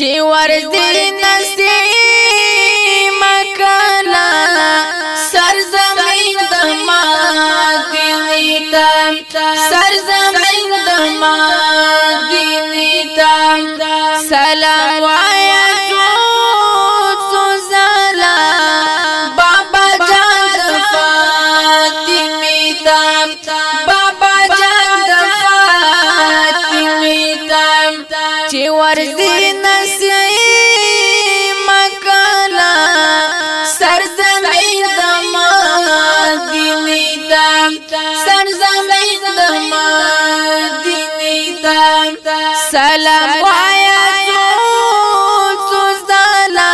چې وردی نسیم کلا سر زمین د مدینه تا سر زمین د مدینه تا سلام وایا تو زلا بابا جان د فاطمه تا بابا جان د فاطمه تا چې وردی سر زمین د مدینه تا سلام وایا تو زالا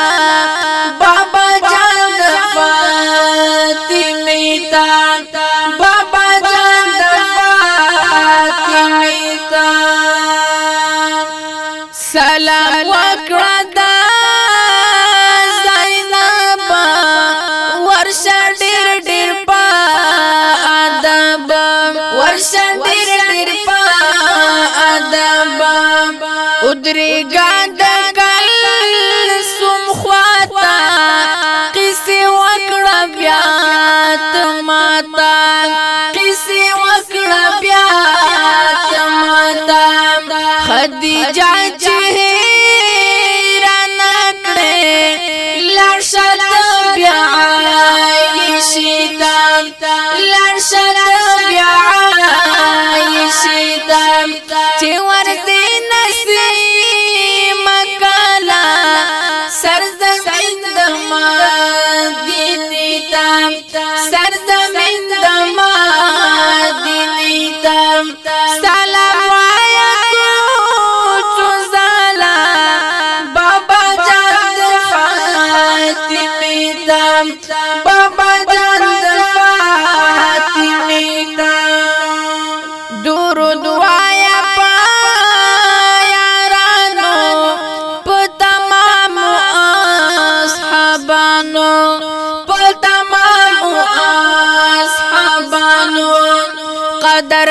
بابا جان فاطمه تا ودری قاعدة قل سم خواتا قسی وكرا بيات ماتا قسی وكرا بيات ماتا خدي چہی لرشد بیا عائشتا لرشد بیا عائشتا چه ورد نسي سلام وایا کو زالا بابا جان فاطمی تام بابا جان فاطمی تام درود وایا پیارانو په تمام اصحابانو په تمام اصحابانو قدر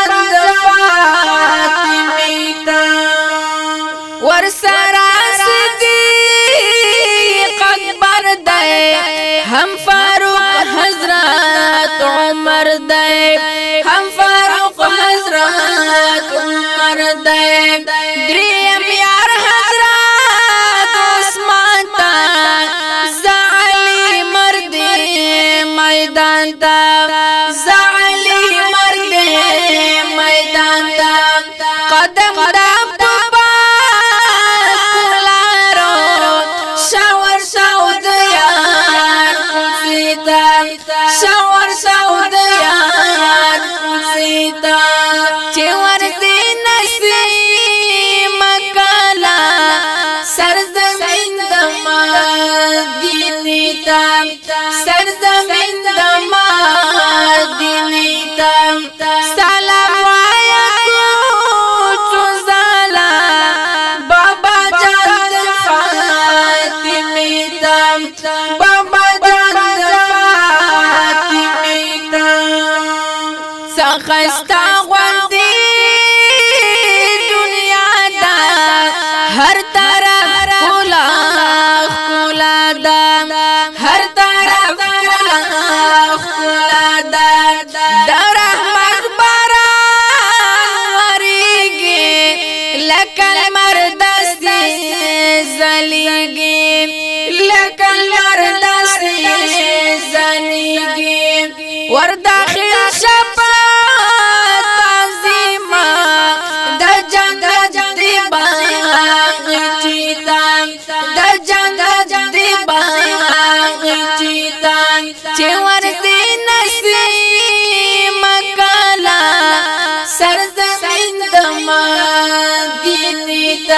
فاروق حضرت عمر دی هم فاروق حضرت عمر دی دریم یار حضرت عثمان تا زعلی مرد میدان تا خستا غوندي دنیا دا هر طرف کولا کولا دا هر طرف کولا کولا دا در رحمت باران وريږي لکه لمر دستي زليږي لکه لمر دستي زليږي وردا چې ورته نسیم کلا سرزمین د مدینه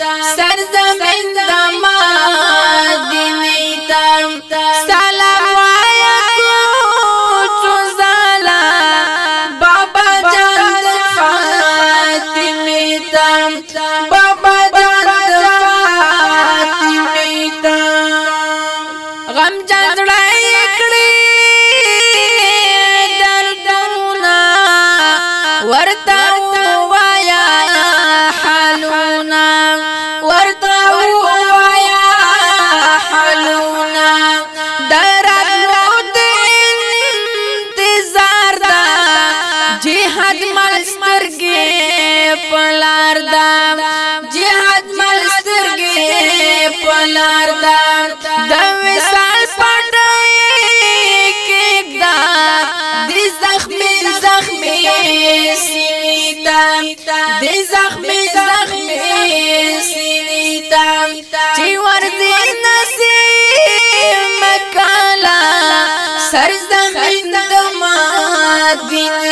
تا سرزمین د مدینه تا سلام وایا تو زالا بابا جان فاطمه تا بابا جان جهاد ملسترګي پلار دا جهاد ملسترګي پلار دا د وسال پټي کېدا د زخمي زخمي سینیتا د زخمي زخمي سینیتا چې ورځي نصیب مکالا سر زخمي د ما دین